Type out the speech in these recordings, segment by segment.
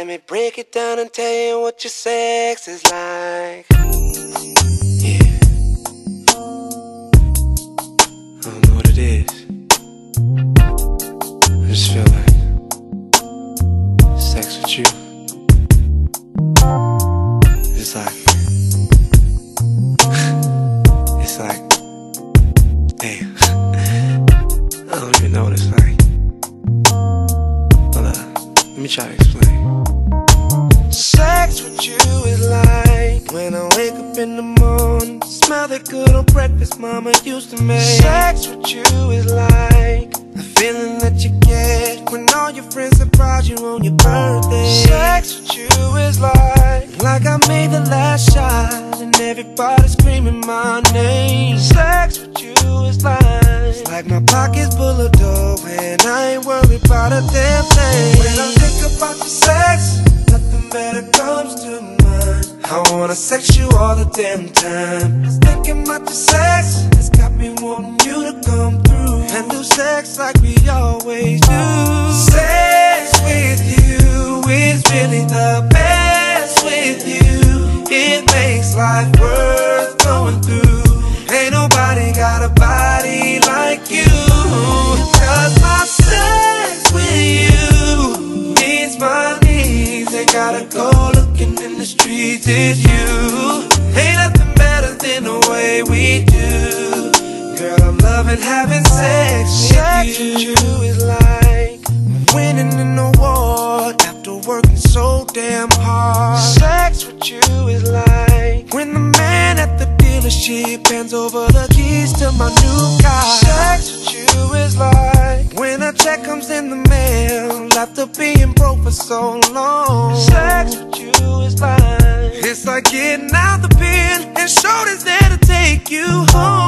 Let me break it down and tell you what your sex is like. Yeah. I don't know what it is. I just feel like sex with you. It's like. It's like. Damn. I don't even know what it's like. Hold up. Let me try to explain. Sex with you is like when I wake up in the morning, smell that good old breakfast mama used to make. Sex with you is like the feeling that you get when all your friends surprise you on your birthday. Sex with you is like like I made the last shot and everybody screaming my name. Sex with you is like it's like my pockets full of dough and I ain't worried about a damn sex you all the damn time. Just thinking about your sex, it's got me wanting you to come through and do sex like we always do. Sex with you is really the best with you. It makes life worth I'm loving having sex you. With you is like winning an award after working so damn hard. Sex with you is like when the man at the dealership hands over the keys to my new car. Sex with you is like when a check comes in the mail after being broke for so long. Sex with you is like it's like getting out the pen and shoulders there to take you home.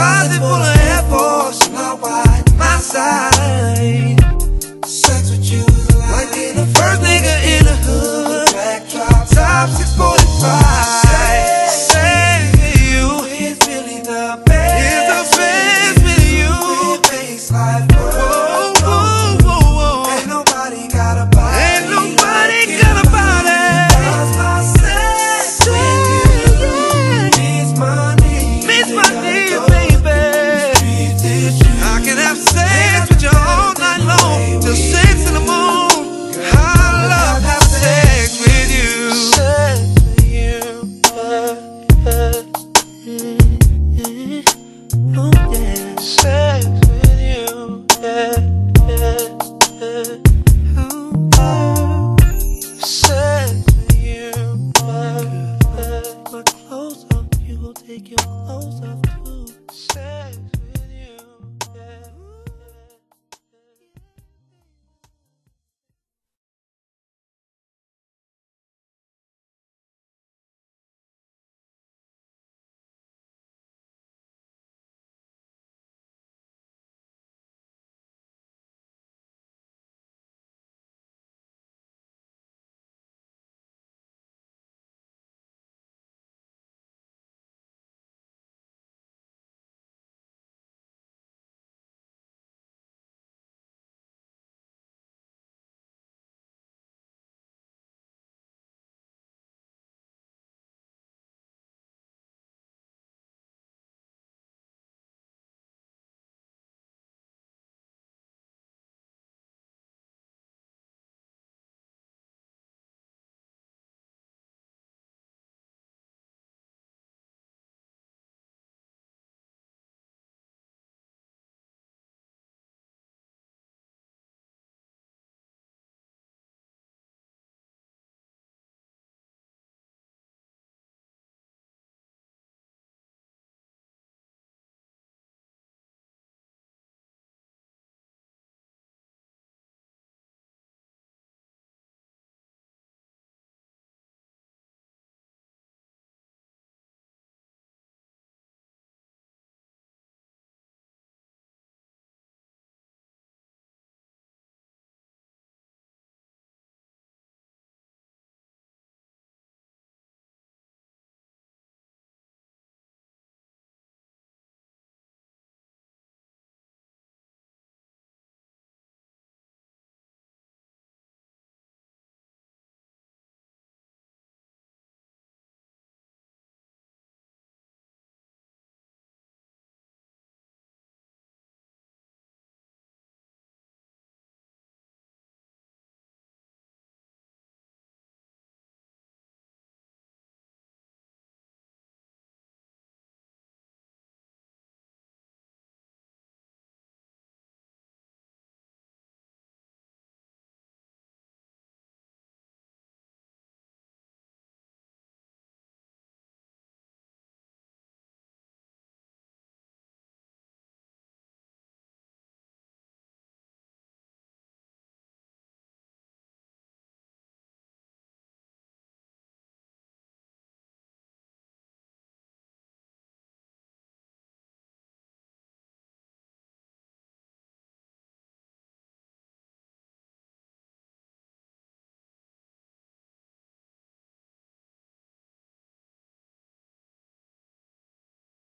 Like a